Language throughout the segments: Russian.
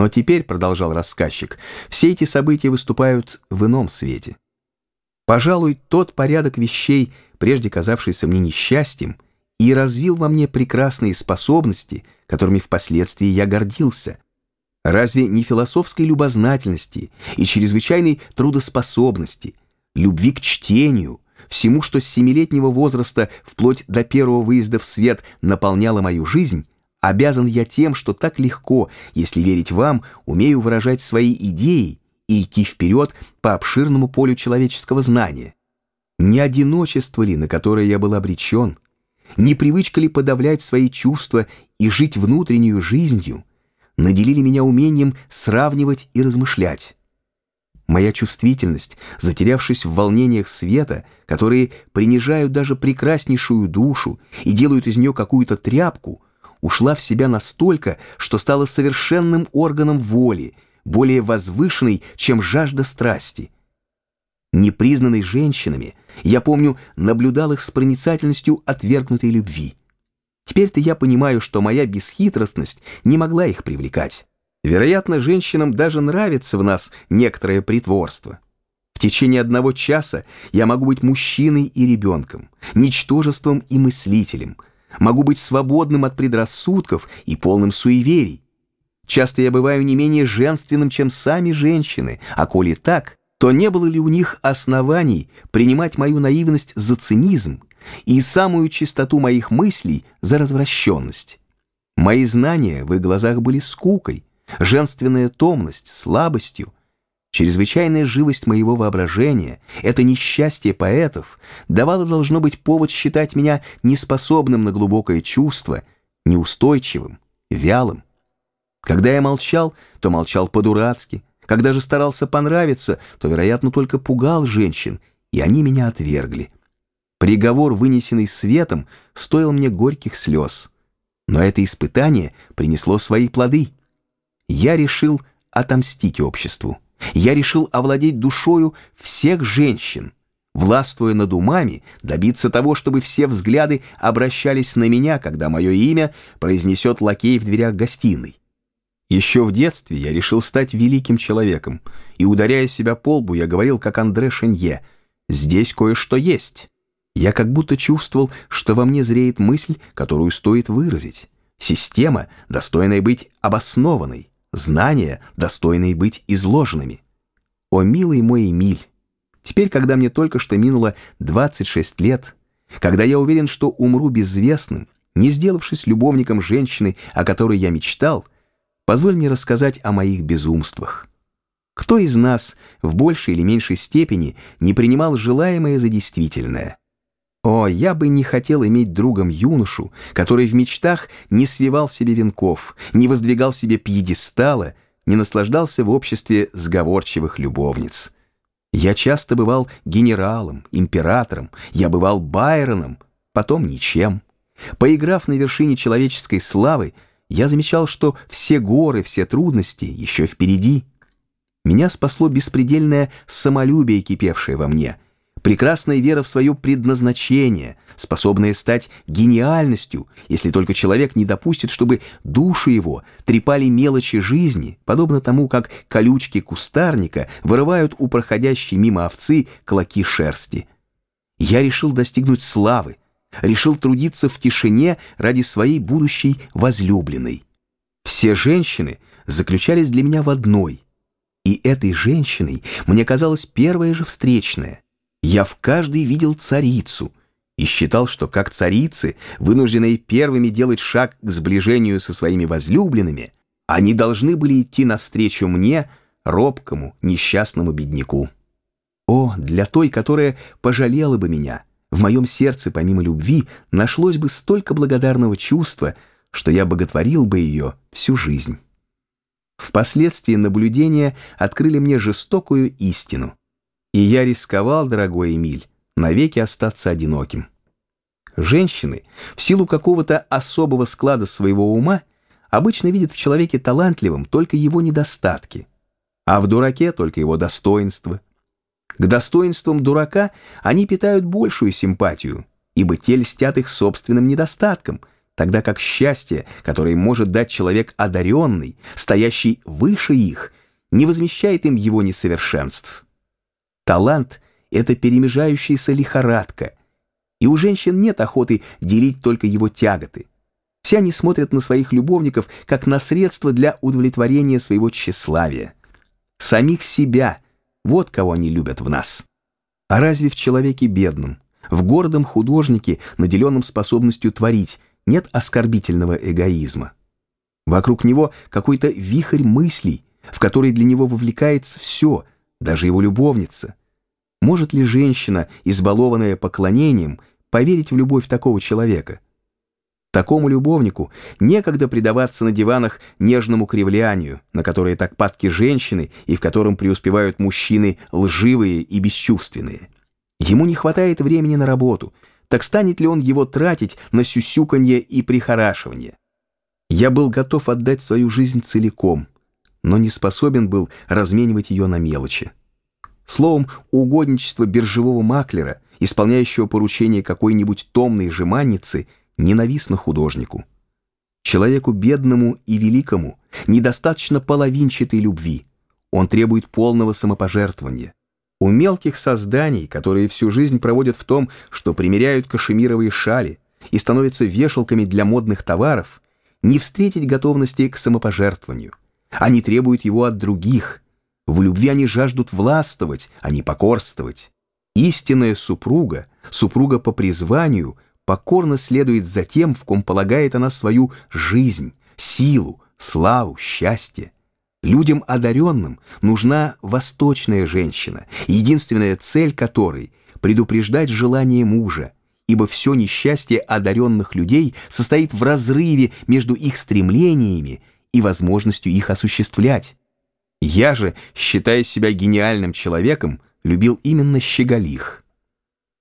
Но теперь, продолжал рассказчик, все эти события выступают в ином свете. Пожалуй, тот порядок вещей, прежде казавшийся мне несчастьем, и развил во мне прекрасные способности, которыми впоследствии я гордился. Разве не философской любознательности и чрезвычайной трудоспособности, любви к чтению, всему, что с семилетнего возраста вплоть до первого выезда в свет наполняло мою жизнь, обязан я тем, что так легко, если верить вам, умею выражать свои идеи и идти вперед по обширному полю человеческого знания. Не одиночество ли, на которое я был обречен, не привычка ли подавлять свои чувства и жить внутреннюю жизнью, наделили меня умением сравнивать и размышлять. Моя чувствительность, затерявшись в волнениях света, которые принижают даже прекраснейшую душу и делают из нее какую-то тряпку, ушла в себя настолько, что стала совершенным органом воли, более возвышенной, чем жажда страсти. Непризнанной женщинами, я помню, наблюдал их с проницательностью отвергнутой любви. Теперь-то я понимаю, что моя бесхитростность не могла их привлекать. Вероятно, женщинам даже нравится в нас некоторое притворство. В течение одного часа я могу быть мужчиной и ребенком, ничтожеством и мыслителем, могу быть свободным от предрассудков и полным суеверий. Часто я бываю не менее женственным, чем сами женщины, а коли так, то не было ли у них оснований принимать мою наивность за цинизм и самую чистоту моих мыслей за развращенность? Мои знания в их глазах были скукой, женственная томность, слабостью, чрезвычайная живость моего воображения, это несчастье поэтов давало, должно быть, повод считать меня неспособным на глубокое чувство, неустойчивым, вялым. Когда я молчал, то молчал по-дурацки, когда же старался понравиться, то, вероятно, только пугал женщин, и они меня отвергли. Приговор, вынесенный светом, стоил мне горьких слез. Но это испытание принесло свои плоды — я решил отомстить обществу. Я решил овладеть душою всех женщин, властвуя над умами, добиться того, чтобы все взгляды обращались на меня, когда мое имя произнесет лакей в дверях гостиной. Еще в детстве я решил стать великим человеком, и, ударяя себя по лбу, я говорил, как Андре Шенье, «Здесь кое-что есть». Я как будто чувствовал, что во мне зреет мысль, которую стоит выразить. Система, достойная быть обоснованной знания, достойные быть изложенными. О, милый мой Эмиль! Теперь, когда мне только что минуло 26 лет, когда я уверен, что умру безвестным, не сделавшись любовником женщины, о которой я мечтал, позволь мне рассказать о моих безумствах. Кто из нас в большей или меньшей степени не принимал желаемое за действительное? О, я бы не хотел иметь другом юношу, который в мечтах не свивал себе венков, не воздвигал себе пьедестала, не наслаждался в обществе сговорчивых любовниц. Я часто бывал генералом, императором, я бывал Байроном, потом ничем. Поиграв на вершине человеческой славы, я замечал, что все горы, все трудности еще впереди. Меня спасло беспредельное самолюбие, кипевшее во мне — прекрасная вера в свое предназначение, способная стать гениальностью, если только человек не допустит, чтобы душу его трепали мелочи жизни, подобно тому, как колючки кустарника вырывают у проходящей мимо овцы клоки шерсти. Я решил достигнуть славы, решил трудиться в тишине ради своей будущей возлюбленной. Все женщины заключались для меня в одной, и этой женщиной мне казалась первая же встречная — я в каждой видел царицу и считал, что как царицы, вынужденные первыми делать шаг к сближению со своими возлюбленными, они должны были идти навстречу мне, робкому, несчастному бедняку. О, для той, которая пожалела бы меня, в моем сердце помимо любви нашлось бы столько благодарного чувства, что я боготворил бы ее всю жизнь. Впоследствии наблюдения открыли мне жестокую истину. И я рисковал, дорогой Эмиль, навеки остаться одиноким. Женщины, в силу какого-то особого склада своего ума, обычно видят в человеке талантливым только его недостатки, а в дураке только его достоинства. К достоинствам дурака они питают большую симпатию, ибо те льстят их собственным недостаткам, тогда как счастье, которое может дать человек одаренный, стоящий выше их, не возмещает им его несовершенств. Талант — это перемежающаяся лихорадка, и у женщин нет охоты делить только его тяготы. Все они смотрят на своих любовников как на средство для удовлетворения своего тщеславия. Самих себя — вот кого они любят в нас. А разве в человеке бедном, в гордом художнике, наделенном способностью творить, нет оскорбительного эгоизма? Вокруг него какой-то вихрь мыслей, в который для него вовлекается все, даже его любовница. Может ли женщина, избалованная поклонением, поверить в любовь такого человека? Такому любовнику некогда предаваться на диванах нежному кривлянию, на которое так падки женщины и в котором преуспевают мужчины лживые и бесчувственные. Ему не хватает времени на работу, так станет ли он его тратить на сюсюканье и прихорашивание? Я был готов отдать свою жизнь целиком, но не способен был разменивать ее на мелочи. Словом, угодничество биржевого маклера, исполняющего поручение какой-нибудь томной жеманницы, ненавистно художнику. Человеку бедному и великому недостаточно половинчатой любви. Он требует полного самопожертвования. У мелких созданий, которые всю жизнь проводят в том, что примеряют кашемировые шали и становятся вешалками для модных товаров, не встретить готовности к самопожертвованию. Они требуют его от других. В любви они жаждут властвовать, а не покорствовать. Истинная супруга, супруга по призванию, покорно следует за тем, в ком полагает она свою жизнь, силу, славу, счастье. Людям одаренным нужна восточная женщина, единственная цель которой – предупреждать желание мужа, ибо все несчастье одаренных людей состоит в разрыве между их стремлениями и возможностью их осуществлять. Я же, считая себя гениальным человеком, любил именно щеголих.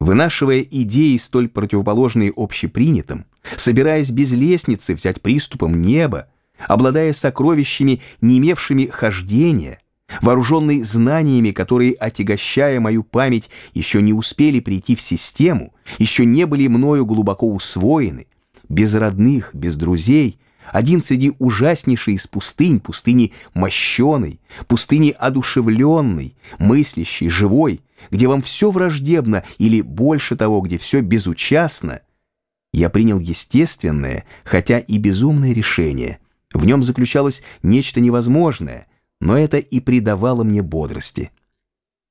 Вынашивая идеи, столь противоположные общепринятым, собираясь без лестницы взять приступом небо, обладая сокровищами, не имевшими хождения, вооруженный знаниями, которые, отягощая мою память, еще не успели прийти в систему, еще не были мною глубоко усвоены, без родных, без друзей, один среди ужаснейшей из пустынь, пустыни мощеной, пустыни одушевленной, мыслящей, живой, где вам все враждебно или, больше того, где все безучастно, я принял естественное, хотя и безумное решение. В нем заключалось нечто невозможное, но это и придавало мне бодрости.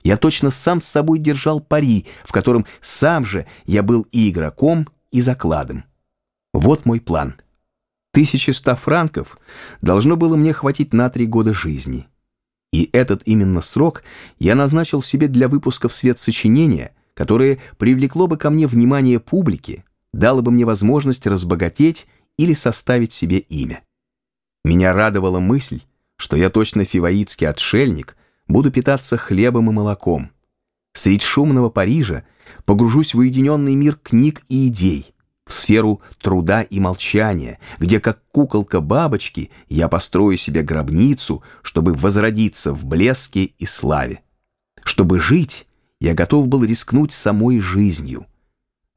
Я точно сам с собой держал пари, в котором сам же я был и игроком, и закладом. Вот мой план — 1100 франков должно было мне хватить на три года жизни. И этот именно срок я назначил себе для выпуска в свет сочинения, которое привлекло бы ко мне внимание публики, дало бы мне возможность разбогатеть или составить себе имя. Меня радовала мысль, что я точно фиваитский отшельник, буду питаться хлебом и молоком. Средь шумного Парижа погружусь в уединенный мир книг и идей, в сферу труда и молчания, где как куколка бабочки я построю себе гробницу, чтобы возродиться в блеске и славе. Чтобы жить, я готов был рискнуть самой жизнью.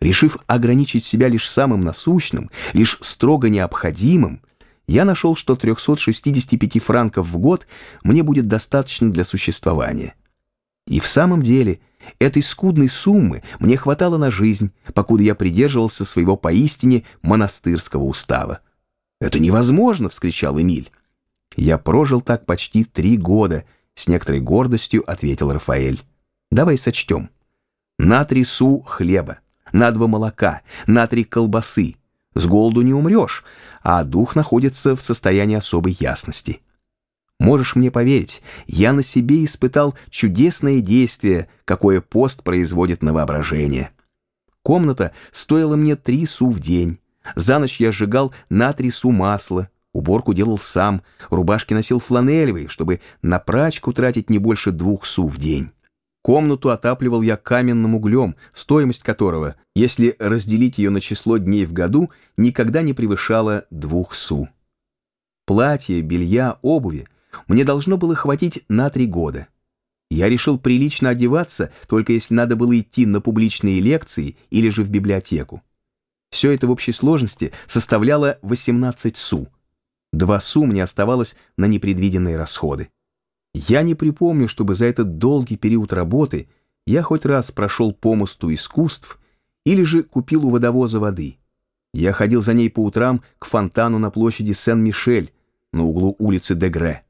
Решив ограничить себя лишь самым насущным, лишь строго необходимым, я нашел, что 365 франков в год мне будет достаточно для существования. И в самом деле – Этой скудной суммы мне хватало на жизнь, покуда я придерживался своего поистине монастырского устава. «Это невозможно!» — вскричал Эмиль. «Я прожил так почти три года», — с некоторой гордостью ответил Рафаэль. «Давай сочтем. На три су хлеба, на два молока, на три колбасы. С голоду не умрешь, а дух находится в состоянии особой ясности. Можешь мне поверить, я на себе испытал чудесное действие, какое пост производит на воображение. Комната стоила мне три су в день. За ночь я сжигал на три су масла, уборку делал сам, рубашки носил фланелевые, чтобы на прачку тратить не больше двух су в день. Комнату отапливал я каменным углем, стоимость которого, если разделить ее на число дней в году, никогда не превышала двух су. Платья, белья, обуви мне должно было хватить на три года. Я решил прилично одеваться, только если надо было идти на публичные лекции или же в библиотеку. Все это в общей сложности составляло 18 су. Два су мне оставалось на непредвиденные расходы. Я не припомню, чтобы за этот долгий период работы я хоть раз прошел по мосту искусств или же купил у водовоза воды. Я ходил за ней по утрам к фонтану на площади Сен-Мишель на углу улицы Дегре.